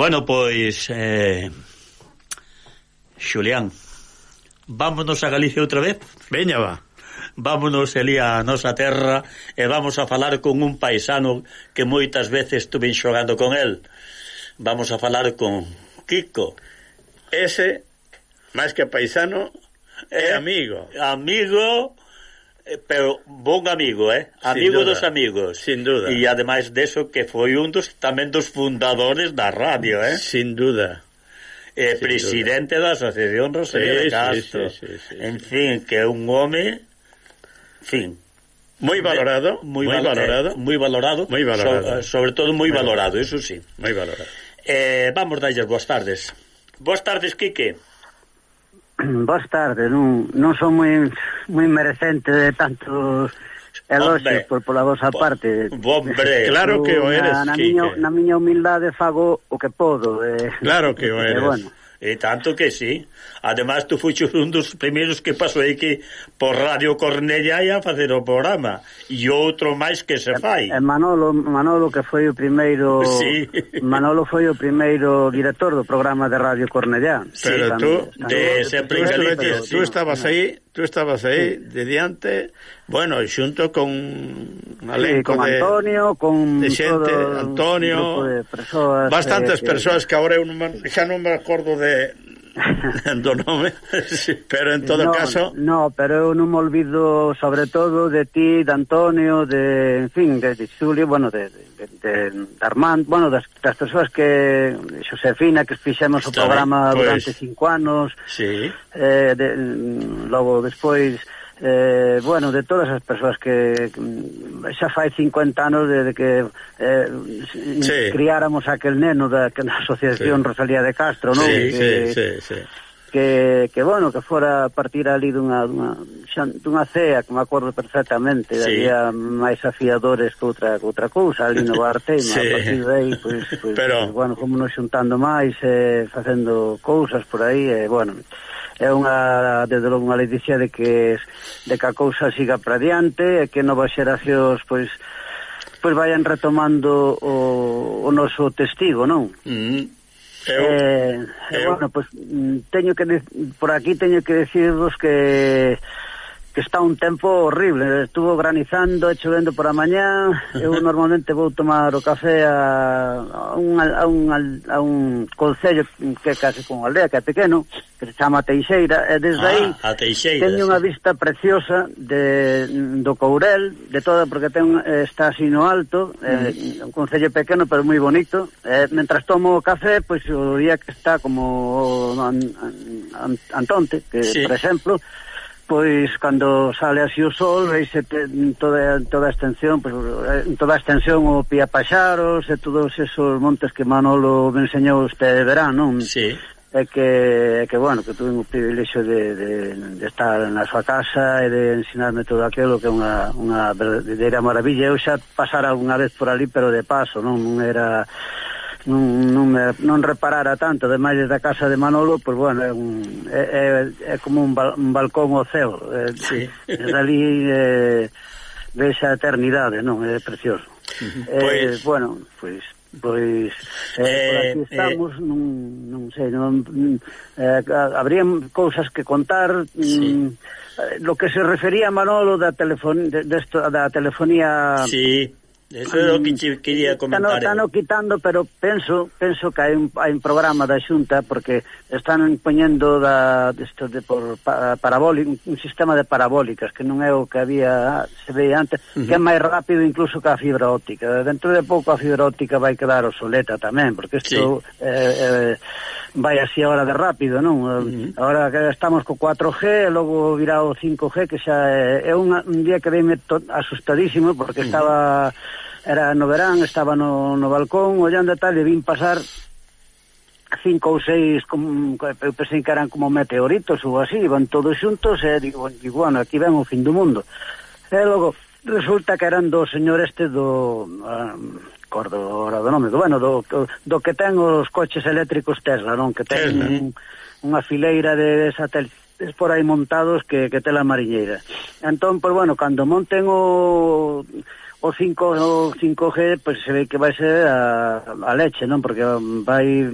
Bueno, pois eh, Xulián Vámonos a Galicia outra vez? Veña va. Vámonos ali a nosa terra E vamos a falar con un paisano Que moitas veces estuve xogando con el. Vamos a falar con Kiko. Ese, máis que paisano, é eh, amigo. Amigo Eh, pero bon amigo, eh? Amigo dos amigos. Sin duda. E ademais deso que foi un dos tamén dos fundadores da radio, eh? Sin duda. Eh, Sin presidente duda. da Asociación Rosario sí, de Castro. Sí, sí, sí, sí, en fin, que un home fin Moi valorado, moi val valorado, eh, moi valorado, moi valorado. So, eh, sobre todo moi valorado, eso sí. moi valorado. Eh, vamos dalles boas tardes. Boas tardes, Quique. Boas tardes, non, non son moi, moi merecente de tantos elogios por pola vosa bo, parte. Bombre, claro que o eres, na, na, miña, na miña humildade fago o que podo. Eh, claro que o eres. Eh, bueno. E tanto que sí. Ademais, tú fuches un dos primeiros que pasou aí que por Radio Cornella ia facer o programa. E outro máis que se fai. E Manolo, Manolo que foi o primeiro... Sí. Manolo foi o primeiro director do programa de Radio Cornellá. Pero sí, tú, tamén, de, tamén, de, tú, tú, tú estabas aí tú estabas aí sí. de diante, bueno, xunto con un elenco sí, con Antonio, de con de xente, todo Antonio, de persoas, bastantes eh, persoas que agora eu non, xa non me acordo de do nome, pero en todo no, caso... No, pero eu non me olvido sobre todo de ti, de Antonio, de, en fin, de, de Xulio, bueno, de, de, de, de Armand, bueno, das, das persoas que... Josefina, que fixemos Está o programa ben, pues, durante cinco anos, sí. eh, de, logo despois eh, bueno, de todas as persoas que mm, xa fai 50 anos desde que eh, sí. criáramos aquel neno da, que na Asociación sí. Rosalía de Castro, non? Sí, que, sí, sí, sí. Que, que, bueno, que fora partir ali dunha, dunha, xa, dunha cea, que me acordo perfectamente, sí. había máis afiadores que outra, que outra cousa, ali no Barteima, sí. a partir de aí, pois, pues, pois, pues, Pero... pues, bueno, como nos xuntando máis, eh, facendo cousas por aí, eh, bueno é unha desde logo unha leticia de que de que a cousa siga para diante e que novas xeracións pois pois vayan retomando o, o noso testigo, non? Mm. Eu, eh, eu... bueno, pois teño que por aquí teño que decirvos que que está un tempo horrible, estuvo granizando e chovendo por a mañá, eu normalmente vou tomar o café a, a, un, a, un, a un concello que é case con aldea, que é pequeno, que se chama Teixeira, e desde ah, aí a Teixeira, teño sí. unha vista preciosa de, do Courel, de toda, porque ten, está así no alto, mm. eh, un concello pequeno pero moi bonito, eh, mentras tomo o café, pois pues, o día que está como an, an, an, Antonte, que sí. por exemplo, pois cando sale así o sol veise toda, toda a extensión pois, toda a extensión o pía paxaros e todos esos montes que Manolo me enseñou este verán non? Sí. é que, é que bueno que tuve o privilexio de, de, de estar na súa casa e de ensinarme todo aquilo que é unha, unha verdadeira maravilla eu xa pasara algunha vez por ali pero de paso non, non era non, non, me, non reparara tanto ademais desde a casa de Manolo pois bueno, é, un, é, é, é como un, bal, un balcón ao céu é, sí. é ali é, vexe a eternidade non é precioso uh eh, -huh. é, pues... Pois- bueno, pois Pois eh, eh, por aquí eh, eh, estamos, eh, non, non sei, non, eh, habrían cousas que contar, mm, sí. mm, lo que se refería Manolo da, telefon, de, de esto, da telefonía sí. Eso é o que che quería comentar. Están, están quitando, pero penso, penso que hai un, hai un programa da Xunta porque están poñendo da isto de por parabólico, un sistema de parabólicas que non é o que había se veía antes, uh -huh. que é máis rápido incluso que a fibra óptica. Eh, dentro de pouco a fibra óptica vai quedar obsoleta tamén, porque isto sí. eh, eh, vai así agora de rápido, non? Eh, uh -huh. Agora que estamos co 4G, logo virá o 5G que xa é, é un, un día que veime asustadísimo porque uh -huh. estaba era no verán, estaba no, no balcón ollando tal e vin pasar cinco ou seis como, eu pensei que eran como meteoritos ou así, iban todos xuntos e digo, e, bueno, aquí ven o fin do mundo e logo resulta que eran dos señores este do ah, um, cordo ora do nome do, bueno, do, do que ten os coches eléctricos Tesla, non? Que ten Tesla. un, unha fileira de satélites por aí montados que, que tela mariñeira entón, pois bueno, cando monten o o 5 o 5G pues se ve que vai ser a, a leche, non? Porque vai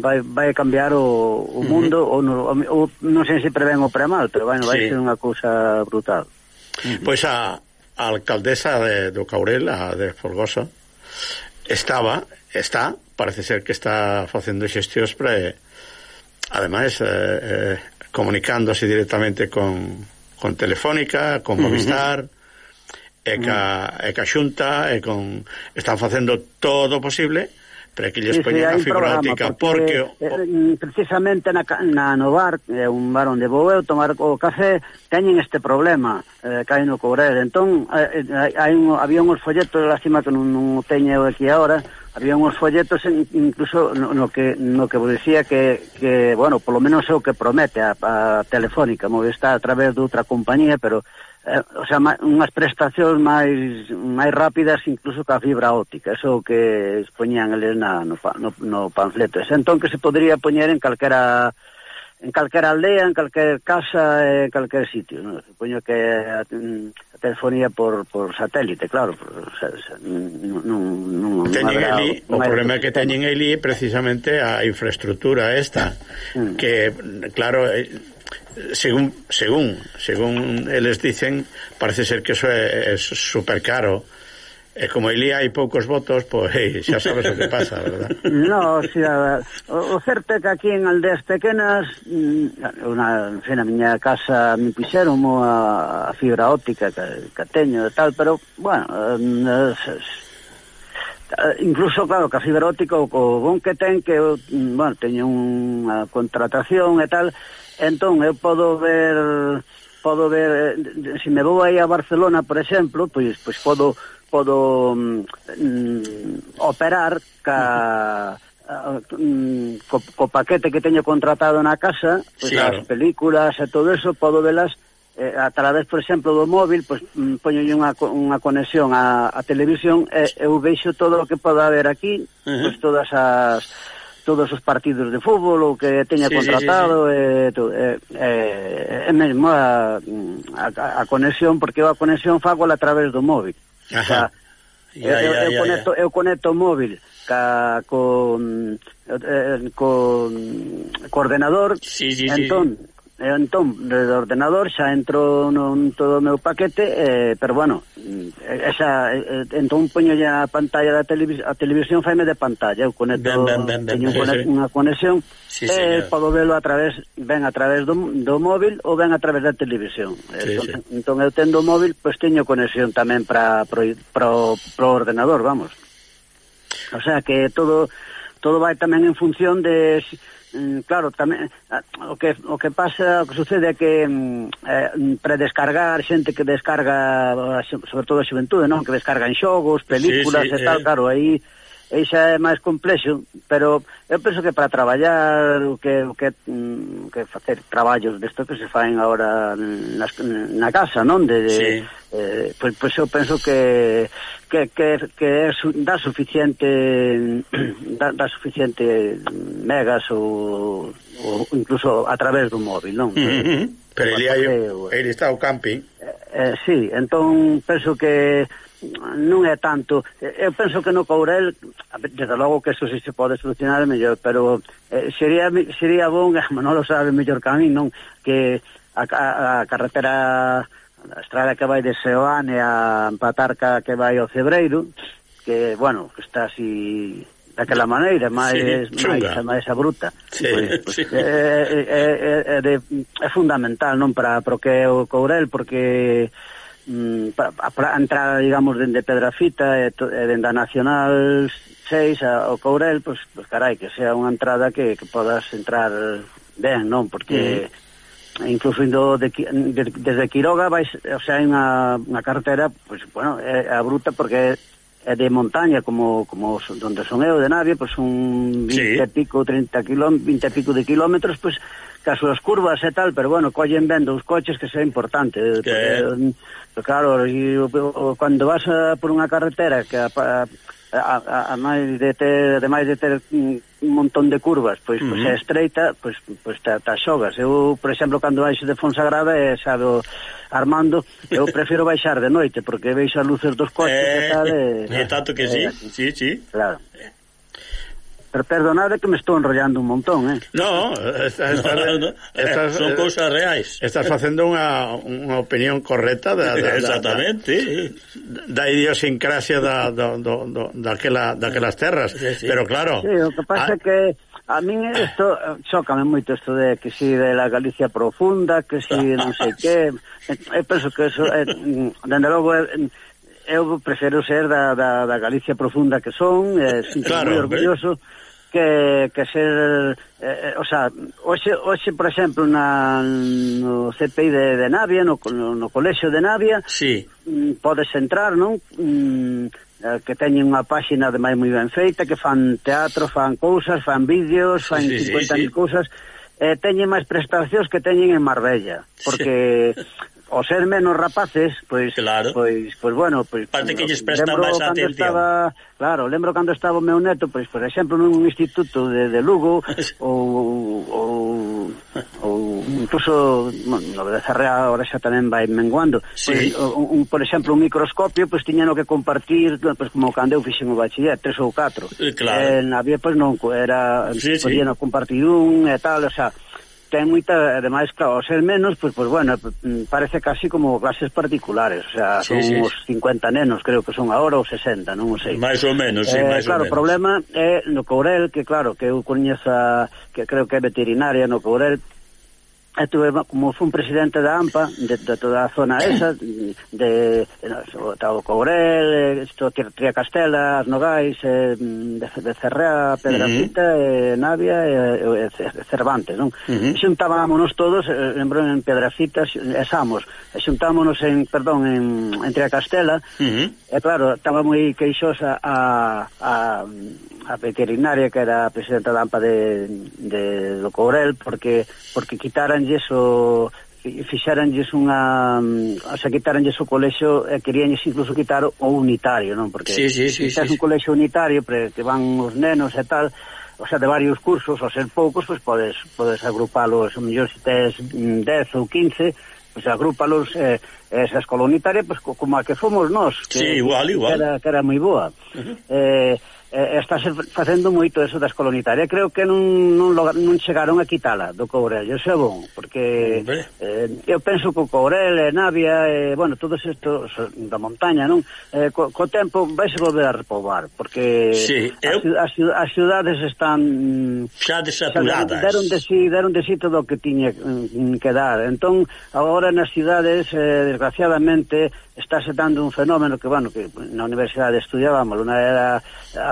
vai vai cambiar o, o mundo uh -huh. ou, no, o, non sei se prevén o para mal, pero bueno, vai sí. ser unha cousa brutal. Pois pues a, a alcaldesa de, do Caurel, a de Forgosa estaba, está, parece ser que está facendo xestións para ademais eh, eh, comunicándose directamente con, con Telefónica, con Movistar, uh -huh e ca, e ca xunta e con están facendo todo o posible para que lles sí, poñan sí, a fibra óptica porque, porque eh, eh precisamente na, na no bar é un bar onde vou eu tomar o café teñen este problema eh, caen no cobrel entón eh, eh hai un, había uns folletos lástima que non, non teño aquí agora había uns folletos en, incluso no, no que no que vos decía que, que bueno, polo menos é o que promete a, a Telefónica está a través de outra compañía pero eh, o sea, unhas prestacións máis máis rápidas incluso que a fibra óptica, eso que expoñían eles na, no, no, no panfleto. Ese entón que se podría poñer en calquera en calquera aldea, en calquer casa, en calquer sitio, ¿no? Supoño que a, a telefonía por, por satélite, claro, por, o sea, non, non, non teñen habrá, eli, o problema que teñen eli é precisamente a infraestructura esta, mm. que, claro, eh, según según según eles dicen, parece ser que eso é, é super caro. E como ali hai poucos votos, pois hey, xa sabes o que pasa, verdad? No, o sea, o, o certo é que aquí en aldeas pequenas, mm, una, en fin, a miña casa me puxeron a, a fibra óptica que, que teño e tal, pero, bueno, mm, es, es, eh, incluso, claro, que a fibra óptica o, o bon que ten que, mm, bueno, teño unha contratación e tal, Entón, eu podo ver podo ver eh, se me vou aí a Barcelona, por exemplo, pois pois podo podo mm, operar ca mm, co, co paquete que teño contratado na casa, pois sí, claro. as películas e todo eso podo velas eh, a través, por exemplo, do móvil, pois mm, poño unha, unha conexión á, a televisión e eu veixo todo o que poda haber aquí, uh -huh. pois todas as todos os partidos de fútbol ou que teña sí, contratado sí, sí, sí. E, to, e, e, e mesmo a, a, a conexión porque a conexión fago a través do móvil Ajá. O sea, ya, eu, ya, eu, ya, conecto, ya. eu conecto o móvil ca, con, eh, con co ordenador sí, sí, entón sí. E entón, desde o ordenador xa entro non todo o meu paquete, eh, pero bueno, mm, esa, eh, entón poño a pantalla da televisión, a televisión faime de pantalla, eu conecto, ben, ben, ben, ben, teño ben, sí. unha conexión, sí, eh, podo velo a través, ben a través do, do móvil ou ben a través da televisión. Eh, sí, entón, sí. entón eu tendo o móvil, pois teño conexión tamén para pro, pro ordenador, vamos. O sea que todo todo vai tamén en función de Mm, claro, tamén eh, o que o que pasa, o que sucede é que mm, eh, para descargar xente que descarga eh, sobre todo a xuventude, non, que descargan xogos, películas sí, sí, e tal, eh... claro, aí aí xa é máis complexo, pero eu penso que para traballar o que o que mm, que facer traballos destos que se faen agora nas, na casa, non? De, de sí eh, pois, pois eu penso que que, que, que é su, dá suficiente dá, dá suficiente megas ou, ou incluso a través do móvil, non? Uh eh, -huh. Pero ele, hai, ele eh. está o camping eh, eh, Sí, entón penso que non é tanto eh, eu penso que no Courel desde logo que eso si se pode solucionar mellor, pero eh, sería, sería bon non lo sabe mellor que a mí, non? Que a, a, a carretera a Estrada que vai de Seoane a Patarca que vai ao Cebreiro, que, bueno, que está así daquela maneira, máis sí, máis, máis abrupta. Sí, pois, sí. É, é, é, de, é fundamental, non, para para o que é o Courel, porque mm, para, para entrar, digamos, dende Pedrafita e, to, e dende a Nacional 6 ao Courel, pois, pois carai, que sea unha entrada que, que podas entrar ben, non, porque mm incluso indo de, de, desde Quiroga vais, o sea, hai unha, unha carretera, pois, pues, bueno, é, é bruta porque é, de montaña como como son, donde son eu de Navia, pois pues, un 20 sí. pico, 30 km, 20 pico de kilómetros, pois pues, caso as curvas e tal, pero bueno, collen ben dos coches que sea importante. Que... Porque, eh, claro, e, cando vas a, por unha carretera que a, a a, a, a máis de ter, ademais de ter un montón de curvas, pois, pois uh -huh. é estreita, pois, pois te, te xogas. Eu, por exemplo, cando baixo de Fonsagrada, eh, e sabe o Armando, eu prefiro baixar de noite, porque veixo as luces dos coches eh, e tal. E, e tanto que eh, sí, sí, sí. Claro. Pero perdonade que me estou enrollando un montón, eh? No, esta, esta, no, no. Eh, Estas, eh, son eh, cousas reais. Estás facendo unha, unha opinión correcta da, da, Exactamente. Da, da, da idiosincrasia da, do, do, do, daquela, daquelas terras. Sí, sí. Pero claro... Sí, o que pasa ah, é que a min isto chocame moito isto de que si de la Galicia profunda, que si non sei que... Eu penso que eso, é, dende logo, é, eu prefiro ser da, da, da Galicia profunda que son, eh, sinto claro, moi orgulloso. Hombre que, que ser eh, eh, o sea, hoxe, hoxe por exemplo na, no CPI de, de Navia no, no, no colexio de Navia sí. Mm, podes entrar non mm, eh, que teñen unha páxina ademais moi ben feita que fan teatro, fan cousas, fan vídeos fan sí, 50 sí, sí. cousas eh, teñen máis prestacións que teñen en Marbella porque sí. ao ser menos rapaces, pois claro. pois pois bueno, pois parte que eh, lles prestan máis atención. Estaba, claro, lembro cando estaba o meu neto, pois por exemplo, nun instituto de, de Lugo ou ou ou incluso, bueno, no de Zarrea agora xa tamén vai menguando. Sí. Pois, un, un, por exemplo, un microscopio, pois tiñano que compartir, pois como cando eu fixen o bachiller, tres ou catro. Eh, claro. Eh, había pois non era sí, podían sí. compartir un e tal, o sea, ten moita, ademais, claro, ao ser menos, pois, pois, bueno, mm, parece casi como clases particulares, o sea, sí, son sí, os 50 nenos, creo que son agora, ou 60, non o sei. Mais ou menos, sí, eh, máis claro, ou menos. Claro, o problema é no Courel, que claro, que eu coñeza, que creo que é veterinaria no Courel, e tuve, como fun presidente da AMPA de, de toda a zona esa de, de o Courel Tria Castela As Nogais eh, de, de Cerrea Pedrafita, uh -huh. eh, Navia e eh, Cervantes non? Uh -huh. xuntábamos todos eh, lembro en Pedrafita e Samos xuntámonos en, perdón en, en Tria Castela uh -huh. e claro, estaba moi queixosa a, a a veterinaria que era a presidenta da AMPA de, de, do Courel porque porque quitaranlles o fixaranlles unha o sea, quitaranlles o colexo e queríanlles incluso quitar o unitario non porque sí, sí, sí, se sí, un colexo unitario pre, que van os nenos e tal o sea, de varios cursos, ao ser poucos, pois pues, podes, podes agrupalos, o mellor se tes 10 ou 15, pois pues, agrúpalos eh, esas colonitarias, pois pues, como a que fomos nós, que, sí, igual, igual. que era, que era moi boa. Uh -huh. eh, eh, eh estáse facendo moito eso da escolanitaria creo que non, non, logra, non chegaron a quitala do Courel, eu sei bon porque Hombre. eh, eu penso que o Courel e Navia, e, bueno, todos estos da montaña, non? Eh, co, co tempo vais volver a repobar porque sí, eu... as, as, as ciudades están xa desaturadas xa deron de si, deron de si todo o que tiña mm, mm, que dar entón, agora nas cidades eh, desgraciadamente estáse dando un fenómeno que, bueno, que na universidade estudiábamos, unha era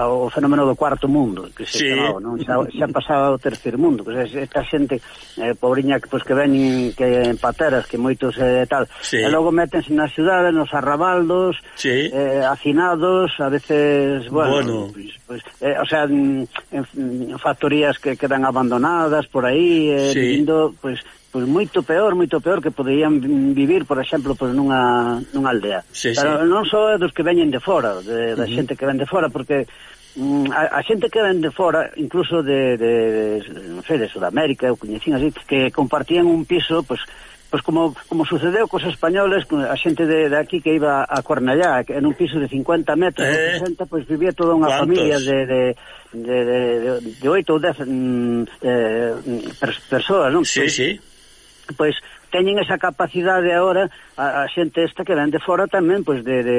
o fenómeno do cuarto mundo, que se sí. chamaba, non? Xa, xa pasaba o terceiro mundo, pois que se, esta xente eh, pobriña que, pois, que ven que en pateras, que moitos eh, e eh, tal, sí. e logo metense na cidade, nos arrabaldos, sí. eh, hacinados, a veces, bueno, bueno. Pues, pues, eh, o sea, en, en, en factorías que quedan abandonadas por aí, eh, sí. vivindo, pois, pues, pois moito peor, moito peor que poderían vivir, por exemplo, pois nunha, nunha aldea. Sí, Pero sí. non só dos que veñen de fora, de, da uh -huh. xente que ven de fora, porque mm, a, a xente que ven de fora, incluso de, de, de non sei, de Sudamérica, eu coñecín así, que compartían un piso, pois, pois como, como sucedeu cos españoles, pois a xente de, de aquí que iba a Cornellá, en un piso de 50 metros, eh, 60, pois vivía toda unha ¿cuántos? familia de, de, de, de, de, de 8 ou 10 mm, eh, mm, persoas, non? Sí, pois, sí pois teñen esa capacidade agora a, a xente esta que vende fora tamén pois de, de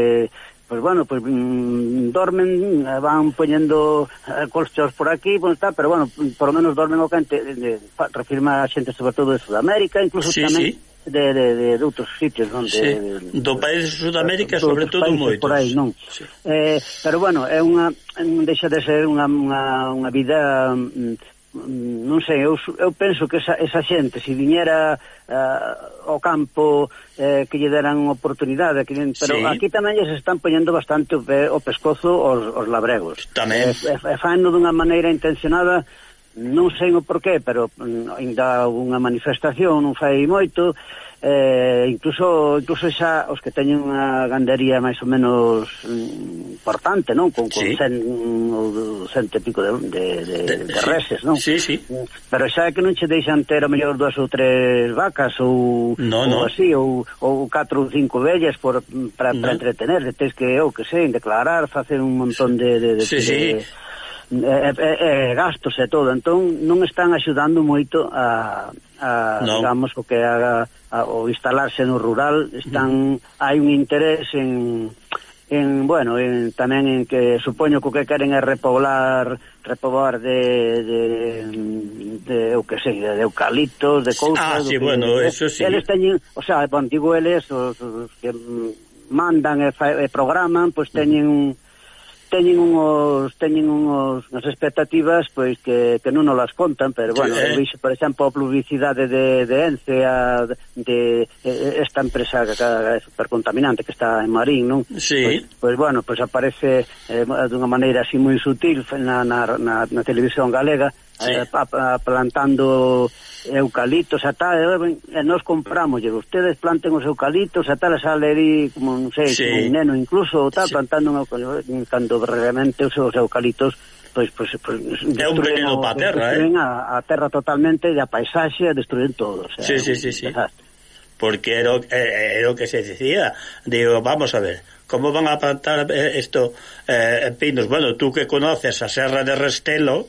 pois bueno, pois mm, dormen, eh, van poñendo eh, colchos por aquí, pois tal, pero bueno, por lo menos dormen o cante de, refirma a xente sobre todo de Sudamérica, incluso sí, tamén sí. De, de, de, de outros sitios, non? Sí. De, sí. do país de Sudamérica, sobre todo moitos. Por aí, non? Sí. Eh, pero bueno, é unha deixa de ser unha, unha, unha vida mm, non sei, eu, eu penso que esa, esa xente, se si viñera uh, ao campo eh, que lle deran oportunidade, que, lle, pero sí. aquí tamén se están poñendo bastante o, pe, o pescozo os, os labregos. Tamén. E, e, e fano dunha maneira intencionada, non sei o porqué, pero mm, ainda unha manifestación non fai moito, eh, incluso incluso xa os que teñen unha gandería máis ou menos importante, non? Con, con sí. cen, ou cento e pico de, de, de, de, de reses, non? Sí, sí. Pero xa é que non che deixan ter a mellor dúas ou tres vacas ou, no, no. así, ou, ou catro ou cinco vellas por, para, no. para entretener, tens que, eu que sei, declarar, facer un montón de... de, de sí, de, sí. De, e, e, e gastos e todo, entón non están axudando moito a, a no. digamos o que a, a, o instalarse no rural, están mm. hai un interés en en bueno, en, tamén en que supoño que o que queren é repoblar repoblar de, de, de o que sei, de, de eucaliptos, de cousas. Ah, sí, que, bueno, eso sí. Eles teñen, o sea, contigo eles os, os que mandan e, fa, e programan, pois pues teñen mm teñen unos teñen unos nas expectativas pois que, que non nos las contan, pero bueno, eh. veixo, por exemplo, a publicidade de, de Ence a, de, de esta empresa que cada vez supercontaminante que está en Marín, non? Sí. Pois, pois bueno, pois aparece eh, dunha maneira así moi sutil na, na, na, na televisión galega eh, pa, pa, plantando eucaliptos a tal, eh, e eh, nos compramos, ustedes planten os eucaliptos a tal, sale ali, como non sei, sí. un neno incluso, tal, sí. plantando un eucalipto, eh, cando realmente os, eucaliptos pois, pois, pois é un veneno para terra, eh? A, a terra totalmente, e a paisaxe, destruen todo, o sea, sí, sí, sí, sí. Desastre. Porque era, era o que se decía, digo, vamos a ver, como van a plantar isto eh, pinos? Bueno, tú que conoces a Serra de Restelo,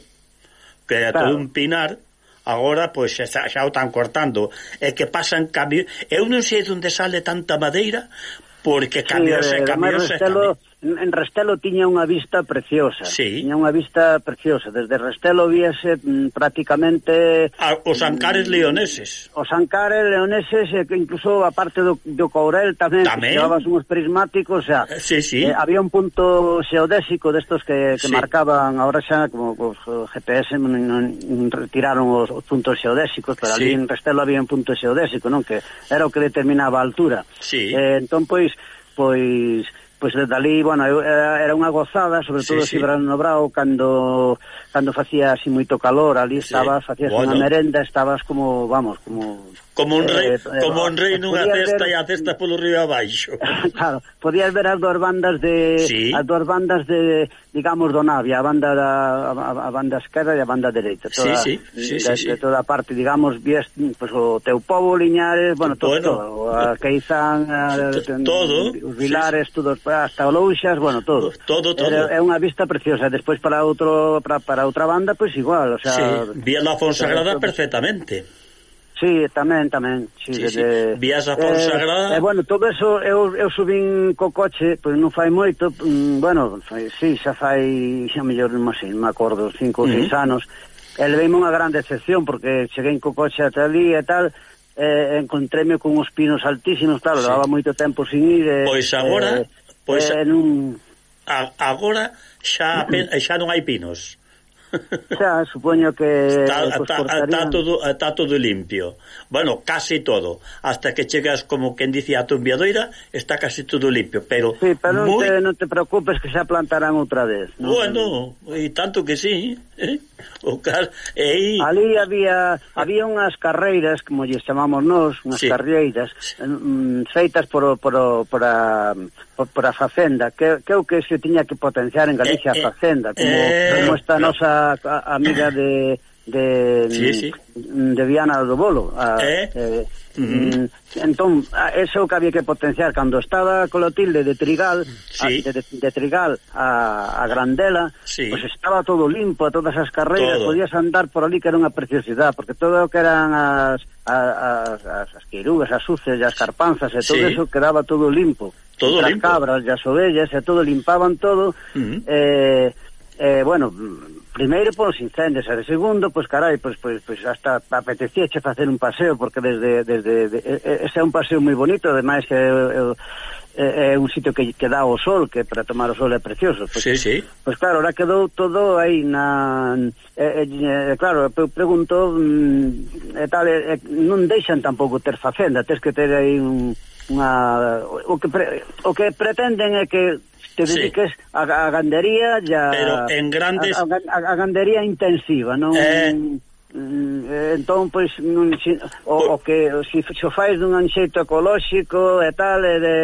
pero era claro. todo un pinar agora pois xa, xa o están cortando é que pasan cambio eu non sei onde sale tanta madeira porque camións sí, e camións e camións en Restelo tiña unha vista preciosa. Sí. Tiña unha vista preciosa. Desde Restelo víase mm, prácticamente... A, os mm, Ancares leoneses. Os Ancares leoneses, e que incluso a parte do, do Courel tamén, tamén. llevabas uns prismáticos, o sea, eh, sí, sí. Eh, había un punto xeodésico destos que, que sí. marcaban, ahora xa como os GPS non, non retiraron os, os puntos xeodésicos, pero sí. ali en Restelo había un punto xeodésico, non? Que era o que determinaba a altura. Sí. Eh, entón, pois, pois pois desde ali, bueno, eu, era, era unha gozada, sobre todo sí, si verano no Brao, cando cando facía así moito calor, ali sí. estaba, facías bueno. unha merenda, estabas como, vamos, como... Como un eh, rei, eh, como un rei nunha cesta ver... e a cesta polo río abaixo. claro, podías ver as dúas bandas de sí. as dúas bandas de, digamos, do Navia, a banda da, a, a banda esquerda e a banda dereita, toda, sí, sí, sí, de, sí, sí. de toda parte, digamos, vies pues, o teu povo, Liñares, bueno, todo, bueno, todo, a Queizán, a, todo, os Vilares, sí, sí. todo, hasta Louxas, bueno, todo. Todo, todo. É, é unha vista preciosa, despois para outro para, para a outra banda, pois igual, o sea... Sí, vía a Fonsagrada perfectamente. Sí, tamén, tamén. Sí, sí, sí. Vías a Fonsagrada... Eh, eh, bueno, todo eso, eu, eu subín co coche, pois non fai moito, mm, bueno, fai, sí, xa fai, xa mellor, non sei, me acordo, cinco ou uh -huh. seis anos, e leveime unha gran decepción, porque cheguei co coche ata ali e tal, eh, encontréme con uns pinos altísimos, tal, sí. levaba moito tempo sin ir... Eh, pois agora... Eh, pois eh, nun... A, agora xa, xa non hai pinos xa, supoño que está, eh, pues, está, está, todo, está todo limpio bueno, casi todo hasta que chegas, como quen dicía a Tumbiadoira está casi todo limpio pero, sí, pero muy... non, te, non te preocupes que xa plantarán outra vez ¿no? bueno, e tanto que sí eh? o cal, e... ali había había unhas carreiras como lle chamamos nós, unhas sí. carreiras sí. Mm, feitas por, por, por a para a facenda, que, que é o que se tiña que potenciar en Galicia eh, eh a facenda, como, eh, como esta claro. nosa amiga de de, sí, sí. de Viana do Bolo. A, eh? Eh, uh. Entón, ese o que había que potenciar cando estaba Colotilde de Trigal, sí. a, de, de Trigal a, a Grandela, sí. pois pues estaba todo limpo, todas as carreiras, todo. podías andar por ali que era unha preciosidade, porque todo o que eran as, as, as, as quirugas, as sucias, as carpanzas e todo sí. eso quedaba todo limpo todo as limpo. cabras e as ovellas e eh, todo, limpaban todo, uh -huh. eh, eh, bueno, primeiro pois incendios, e segundo, pois carai, pois, pois, pois hasta apetecía che facer un paseo, porque desde, desde de, ese é un paseo moi bonito, ademais que é, é, é un sitio que, que dá o sol, que para tomar o sol é precioso. Pois, sí, sí. pois claro, ahora quedou todo aí na... Eh, eh, claro, eu pregunto, mm, e tal, eh, non deixan tampouco ter facenda, tens que ter aí un unha o que pre, o que pretenden é que te dediques sí. a, a gandería e a, Pero en grandes... a, a, a gandería intensiva, non? Eh... Mm, eh entón, pois, non, si, o, o que se si, o fais dun xeito ecolóxico e tal, e de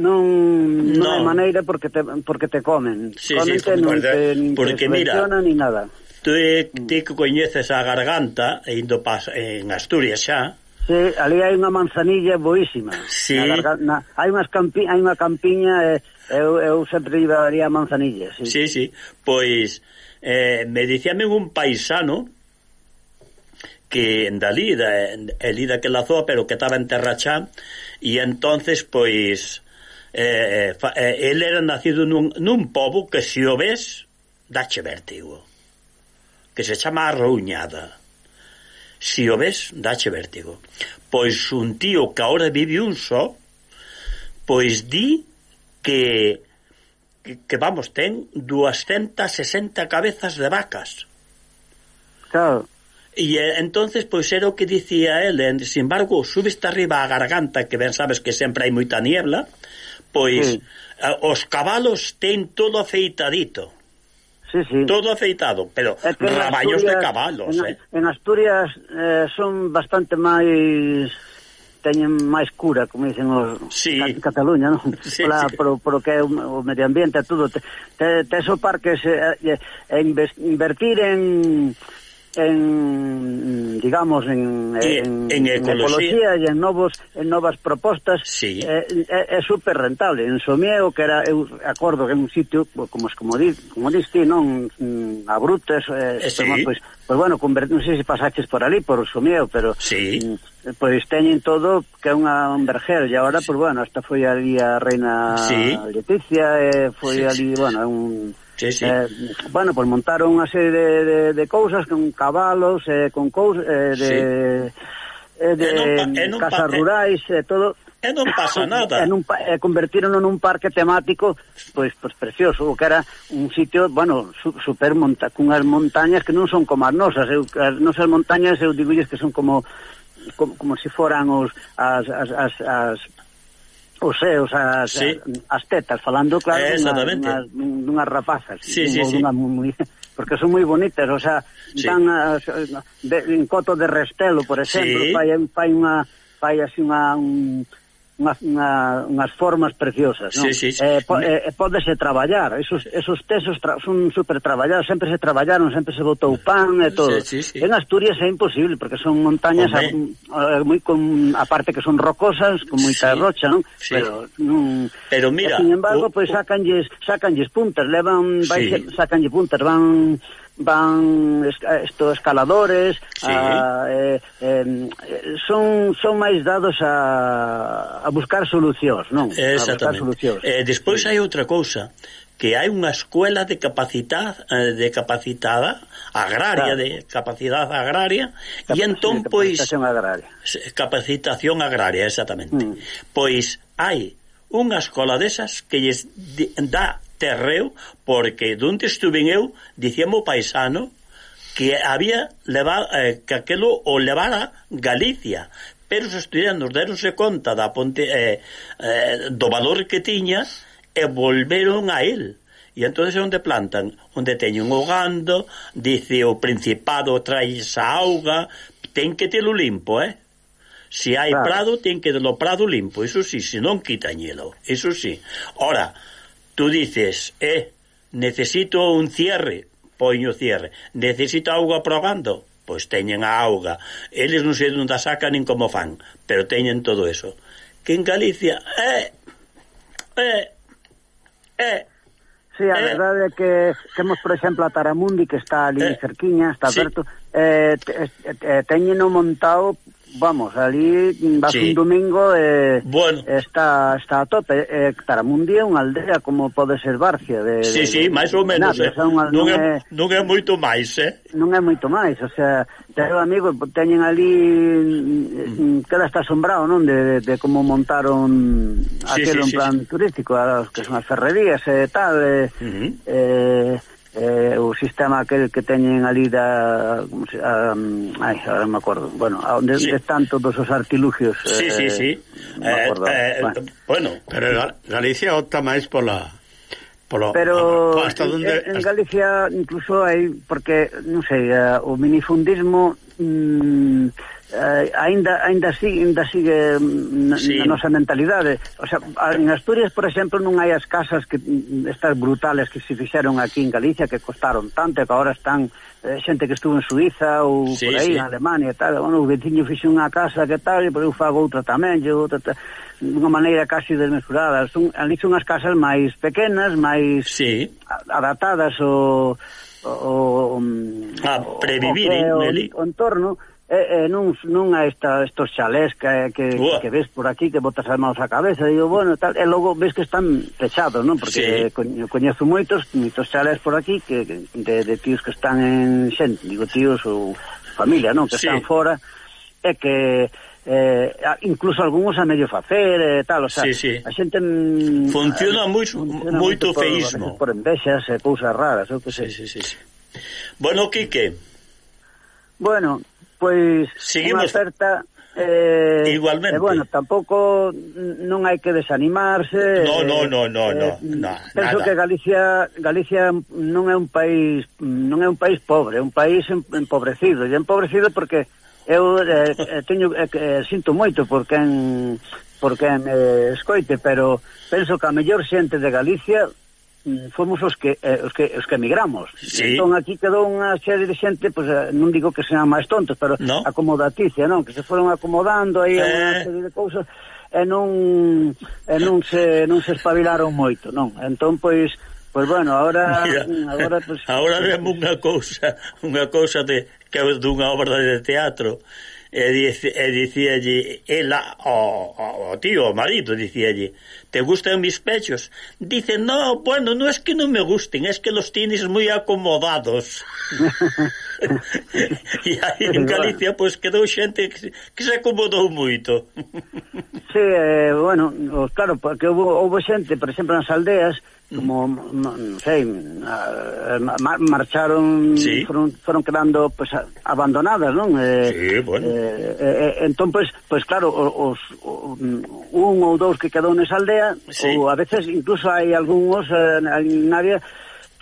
non, non, non. hai maneira porque te, porque te comen. Sí, comen sí, que non te, porque te mira, ni nada. Tú, eh, ti que coñeces a garganta, e indo pas, en Asturias xa, Sí, ali hai unha manzanilla boísima. Sí. Na garga, na, hai unhas campi, hai unha campiña eh, eu, eu sempre llevaría manzanilla, sí. Sí, sí. Pois eh, me dicíame un paisano que en Dalí, da, elí daquela zoa, pero que estaba en Terrachá, e entonces, pois, eh, eh, fa, eh, él era nacido nun, nun pobo que se o ves, dache vertigo, que se chama Arrouñada. Si o ves, dache vértigo. Pois un tío que ahora vive un só, pois di que que vamos, ten 260 cabezas de vacas. Claro. E eh, entonces pois era o que dicía el, en, sin embargo, subiste arriba a garganta, que ben sabes que sempre hai moita niebla, pois sí. Eh, os cabalos ten todo afeitadito sí, sí. todo aceitado, pero é que raballos Asturias, de cabalos, en, eh. En Asturias eh, son bastante máis teñen máis cura, como dicen os sí. Cataluña, non? Sí, Pola, sí. Pro, pro que é o, o medio ambiente, todo. Te, te, te so parques eh, eh e, invertir en en digamos en, e, en, en, ecología. en ecología e en novos en novas propostas sí. Eh, é, é, é super rentable en Somieo que era eu acordo que é un sitio como como di, como diste non mm, a brutas eh, eh, sí. pois, pois bueno convert, non sei se pasaches por ali por Somieo pero sí. Mm, pois teñen todo que é unha un vergel e agora sí. pois bueno hasta foi ali a reina sí. Leticia e foi sí, ali sí. bueno un Sí, sí. Eh, bueno, pois pues montaron unha serie de, de, de cousas con cabalos, eh, con cousas eh, de... Sí. Eh, de en un, en un casas rurais e eh, todo E non pasa nada. En un, eh, convertirono nun parque temático pois, pois precioso, o que era un sitio, bueno, su, super monta, cunhas montañas que non son como as nosas. Eu, as nosas montañas, eu digo que son como como, como se si foran os, as, as, as, as os seus, as, sí. as tetas, falando claro eh, dunhas, dunhas rapazas, sí, sí, sí. dunha, moi, porque son moi bonitas, o sea, sí. dan as, de, en coto de restelo, por exemplo, sí. fai, fai unha fai así unha un, unha, unha, unhas formas preciosas, non? Sí, sí, sí. Eh, po, eh, eh pódese traballar, esos, esos tesos tra son super traballados, sempre se traballaron, sempre se botou pan e todo. Sí, sí, sí. En Asturias é imposible, porque son montañas a, a, eh, moi con aparte que son rocosas, con moita sí, rocha, non? Sí. Pero, non, pero mira, e, sin embargo, o, pois pues, sacanlles, sacanlles puntas, levan, vai, sí. sacanlle puntas, van van eh, estos escaladores sí. a, eh, eh, son son máis dados a, a buscar solucións, non? A buscar solucións. Eh, despois sí. hai outra cousa que hai unha escuela de capacidad eh, de capacitada agraria claro. de capacidade agraria Cap e entón pois capacitación agraria. capacitación agraria exactamente. Mm. Pois hai unha escola desas que lles dá terreo porque donde estuven eu dicíame o paisano que había levar, eh, que aquilo o levara Galicia pero os estudiantes deronse conta da ponte, eh, eh, do valor que tiña e volveron a él e entonces é onde plantan onde teñen o gando dice o principado trai esa auga ten que telo limpo eh Se hai claro. prado, ten que telo prado limpo, iso sí, se non quitañelo, iso sí. Ora, tú dices, eh, necesito un cierre, poño cierre. Necesito auga probando, pois teñen a auga. Eles non sei onde sacan nin como fan, pero teñen todo eso. Que en Galicia, eh, eh, eh, Sí, a eh, verdade é que temos, por exemplo, a Taramundi, que está ali eh, cerquiña, está sí. aberto, eh, te, eh, eh teñen montado Vamos, ali mm, vas sí. un domingo e eh, bueno. está está a tope eh, Taramundi é unha aldea como pode ser Barcia de, Sí, de, sí, máis ou menos, Naves, eh. unha, non, é, non é moito máis, eh. Non é moito máis, o sea, teño amigos teñen ali mm. mm queda está asombrado, non, de, de, de como montaron sí, aquel sí, sí, plan sí. turístico, los que son as ferrerías e eh, tal, eh, uh -huh. eh eh, o sistema aquel que teñen ali da um, ai, agora me acordo bueno, onde sí. están todos os artilugios sí, eh, sí, sí eh, eh, bueno. bueno, pero Galicia opta máis pola Polo, pero hasta donde, en. Galicia incluso hai porque non sei, eh, o minifundismo mm, eh, ainda ainda si, aínda sigue mm, na, sí. na nosa mentalidade. O sea, en Asturias, por exemplo, non hai as casas que mm, estas brutales que se fixeron aquí en Galicia que costaron tanto que agora están eh, xente que estuvo en Suiza ou sí, por aí, sí. en Alemania e tal. Bueno, o veciño fixe unha casa que tal, e por eu fago outra tamén, eu outra tal dunha maneira casi desmesurada. Son, ali son as casas máis pequenas, máis sí. adaptadas ao, ao, mm, A previvir, o, o, ao, o, entorno, eh, e non, non a esta, estos chalés que, que, que ves por aquí que botas as mãos á cabeza digo, bueno, tal, e logo ves que están fechados non? porque sí. coño, coñezo moitos moitos chalés por aquí que, de, de tíos que están en xente digo tíos ou familia non que sí. están fora e que eh, incluso algúns a medio facer e tal, o sea, sí, sí. a xente mm, funciona, moito, funciona moito, feísmo por, por envexas e cousas raras eu que sei. Sí, sí, sí, sí. bueno, Quique Bueno, pois Seguimos. unha certa Eh, Igualmente. Eh, bueno, tampouco non hai que desanimarse. No, no, no, no, eh, no, no penso nada. que Galicia Galicia non é un país non é un país pobre, é un país empobrecido, e empobrecido porque eu eh, eh teño eh, eh, sinto moito porque en porque me eh, escoite, pero penso que a mellor xente de Galicia Mm, fomos os que eh, os que os que emigramos. Sí. Entón aquí quedou unha serie de xente, pois pues, eh, non digo que sean máis tontos, pero no. acomodaticia, non, que se foron acomodando aí eh... unha serie de cousas e non e non se non se espabilaron moito, non. Entón pois Pois bueno, ahora Mira, agora pues, ahora vemos unha cousa, unha cousa de que é dunha obra de teatro e, dice, e dicíalle ela ao, o tío, o marido, dicíalle te gustan mis pechos? Dice, no, bueno, no es que no me gusten, es que los tienes muy acomodados. e aí en Galicia, pois, pues, quedou xente que, que se acomodou moito. sí, eh, bueno, claro, porque houve, houve xente, por exemplo, nas aldeas, como no, non sei eh, marcharon sí. foron, foron quedando pues, abandonadas non eh, sí, bueno. eh, eh, eh entón pois pues, pues, claro os, os un ou dous que quedou nesa aldea sí. ou a veces incluso hai algúns eh, en área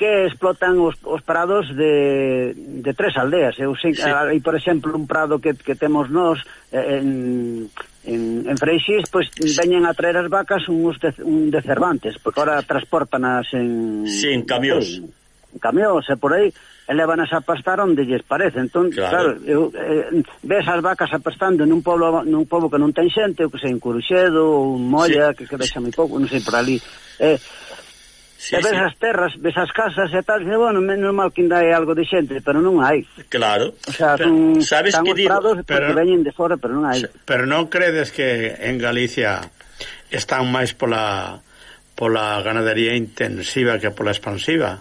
que explotan os, os prados de, de tres aldeas. Eu sei, sí. hai, por exemplo, un prado que, que temos nós eh, en, en, en Freixis, pois veñen a traer as vacas uns de, un de Cervantes, porque ahora transportanas en... Sí, en camións. En, en camións, e por aí, e levan a pastar onde lles parece. Entón, claro, claro eu, eh, ves as vacas apastando nun pobo, nun pobo que non ten xente, o que sei, en Curuxedo, ou Molla, sí. que, que deixa moi pouco, non sei, por ali. Eh, Sí, e ves sí. as terras, ves as casas e tal, e bueno, menos mal que ainda hai algo de xente, pero non hai. Claro. O sea, pero, son, sabes que digo, prados pero, veñen de fora, pero non hai. Pero non credes que en Galicia están máis pola pola ganadería intensiva que pola expansiva?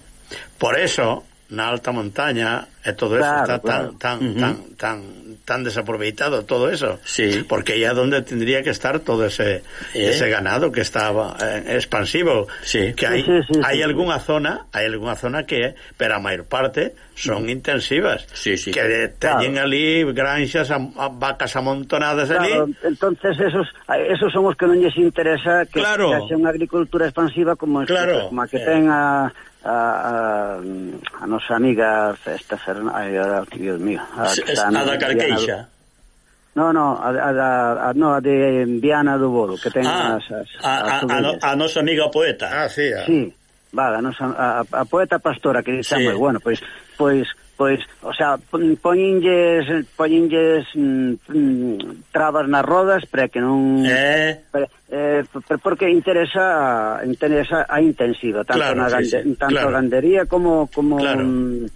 Por eso na alta montaña e todo eso claro, está claro. tan tan uh -huh. tan tan tan desaproveitado todo eso. Sí. Porque aí é onde tendría que estar todo ese eh. ese ganado que estaba eh, expansivo, sí. que hai sí, sí, sí, hai sí. algunha zona, hai algunha zona que, pero a maior parte son intensivas, sí, sí. que teñen claro. ali granxas, a, a, vacas amontonadas claro, ali. Entonces esos esos son os que non lles interesa que, claro. que haxa unha agricultura expansiva como claro. Este, como a que eh. ten a a, a, a nosa amiga esta Fernanda, Dios mío, a, que a da Carqueixa. No, no, a, a, a, a, no, a de Viana do Bolo, que ten ah, as, as, a, a, a, no, a nosa amiga poeta. Ah, sí. Ah. Sí, vale, a, nosa, a, a poeta pastora que dixamos, sí. Ah, bueno, pois pois pois, o sea, poñinlles poñinlles mm, mm, trabas nas rodas para que non eh. Para, eh, porque interesa interesa a intensiva tanto claro, na sí, sí. tanto claro. gandería como como claro. Mm,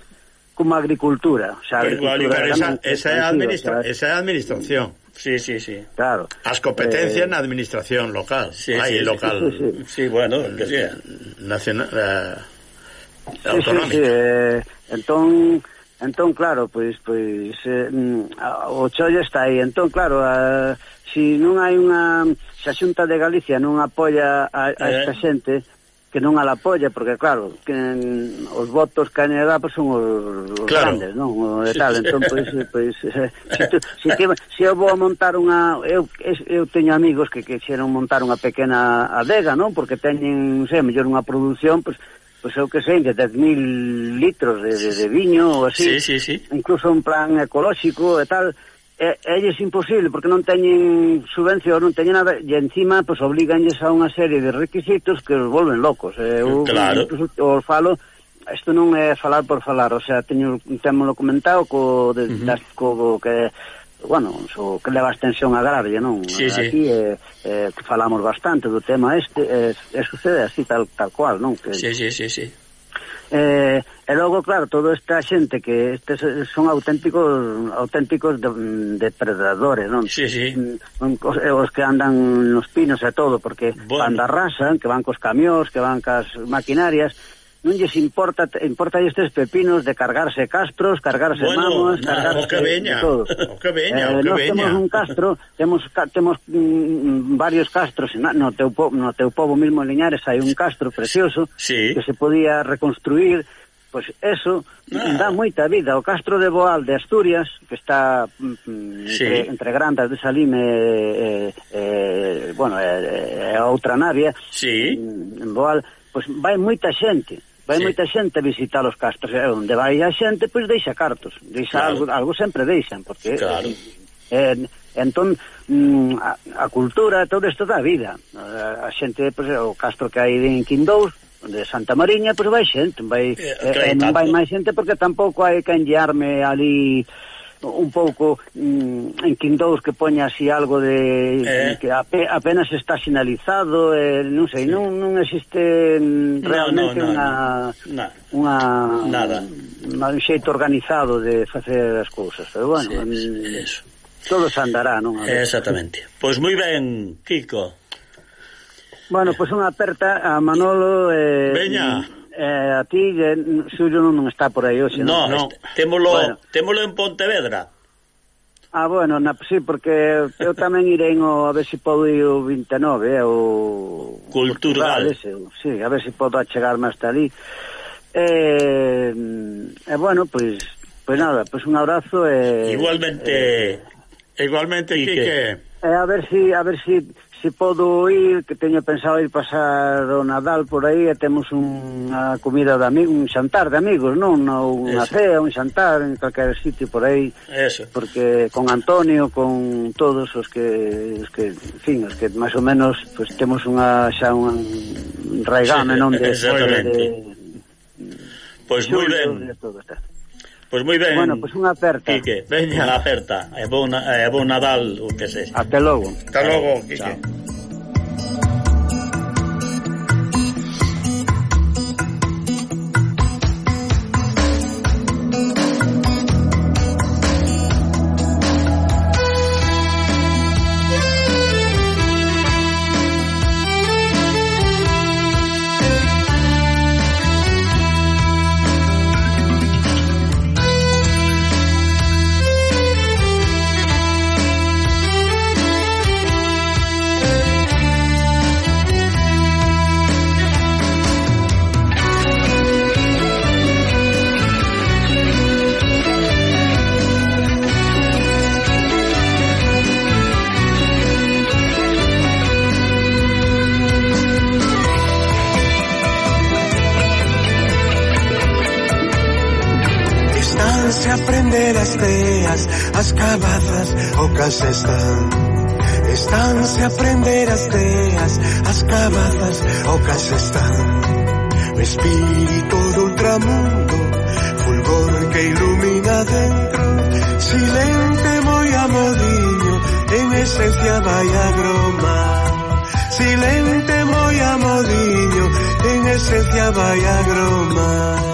como agricultura, o sea, agricultura Pero, esa, esa é a administra esa é a administración. Sí, sí, sí. Claro. As competencias eh... na administración local. Sí, Aí, sí, local. Sí, sí. sí, bueno, que sea. Nacional... Eh, autonómica. Sí, sí, sí. Eh, entón, Entón, claro, pois, pois eh, mm, o chollo está aí. Entón, claro, a, si non hai unha... Se a Xunta de Galicia non apoia a, a eh. esta xente, que non a la apoia, porque claro, que mm, os votos que han dado son os, os claro. grandes, non? O de tal, entón, pois, eh, pois se, tu, se, te, se eu vou a montar unha... Eu, eu teño amigos que quixeron montar unha pequena adega, non? Porque teñen, non sei, mellor unha produción, pois, pues eu que sei, de 10.000 litros de, de, de viño ou así, sí, sí, sí. incluso un plan ecolóxico e tal, e, é imposible porque non teñen subvención, non teñen nada, e encima pues, obliganlles a unha serie de requisitos que os volven locos. Eu claro. incluso os falo, isto non é falar por falar, o sea, teño, temos comentado co, de, uh -huh. das, co que bueno, so, que leva a extensión agraria, non? Sí, sí. Aquí eh, eh, falamos bastante do tema este, eh, e sucede así tal, tal cual, non? Que, sí, sí, sí, sí. Eh, e logo, claro, toda esta xente que estes son auténticos auténticos de, depredadores, non? Sí, sí. Mm, mm, os, os que andan nos pinos e todo, porque bueno. van da raza, que van cos camións, que van cas maquinarias, non lles importa, importa estes pepinos de cargarse castros, cargarse bueno, mamos, na, cargarse o que veña, todo. O que veña, eh, o que nós veña. temos un castro, temos ca, temos mm, mm varios castros na, no teu po, no teu povo mismo en Liñares hai un castro precioso sí. que se podía reconstruir pois pues eso ah. dá moita vida. O Castro de Boal de Asturias, que está mm, mm sí. entre, entre Grandas de Salime e, eh, eh, bueno, e, outra navia, sí. Mm, en Boal, pois pues vai moita xente Vai sí. moita xente a visitar os castros, e onde vai a xente, pois deixa cartos, deixa claro. algo, algo sempre deixan, porque claro. eh, entón mm, a, a cultura todo isto da vida. A, a xente, pois, o castro que hai en Quindous, de Santa Mariña, pois vai xente, vai eh, eh, non vai máis xente porque tampouco hai que enviarme ali un pouco mm, enquindous que poña así algo de eh. que ape, apenas está sinalizado, eh, non sei, sí. non, non existe realmente no, no, no, unha no. unha nada, un xeito organizado de facer as cousas, pero bueno, sí, mm, eso. todo se andará, non? Exactamente. Pois pues moi ben, Kiko. Bueno, pois pues unha aperta a Manolo eh, Veña eh, a ti eh, Xulio non está por aí hoxe. No, non, no. témolo, bueno. témolo en Pontevedra. Ah, bueno, na, sí, porque eu tamén irei o, a ver se si podo ir o 29, eh, o... Cultural. Portugal, ese, o, sí, a ver se si podo achegarme hasta ali. E, eh, eh, bueno, pois, pues, pois pues nada, pois pues un abrazo e... Eh, igualmente, eh, igualmente, Quique. Eh, a ver si, a ver si se podo ir, que teño pensado ir pasar o Nadal por aí e temos unha comida de amigos, un xantar de amigos, non? Unha cea, un xantar en calquer sitio por aí. Eso. Porque con Antonio, con todos os que, os que en fin, os que máis ou menos pues, temos unha xa un raigame, sí, non? De, de, de, Pois moi ben. Pois moi ben. Bueno, pois unha aperta. Quique, veña. Unha aperta. É bon, é bon Nadal, o que sexa. Até logo. Hasta logo, Quique. Chao. se a aprender as teas, as cabazas o cas están. Estánse a aprender as teas, as cabazas o cas están. O espírito do ultramundo, fulgor que ilumina dentro, silente moi amodiño, en esencia vai a gromar. Silente moi amodiño, en esencia vai a gromar.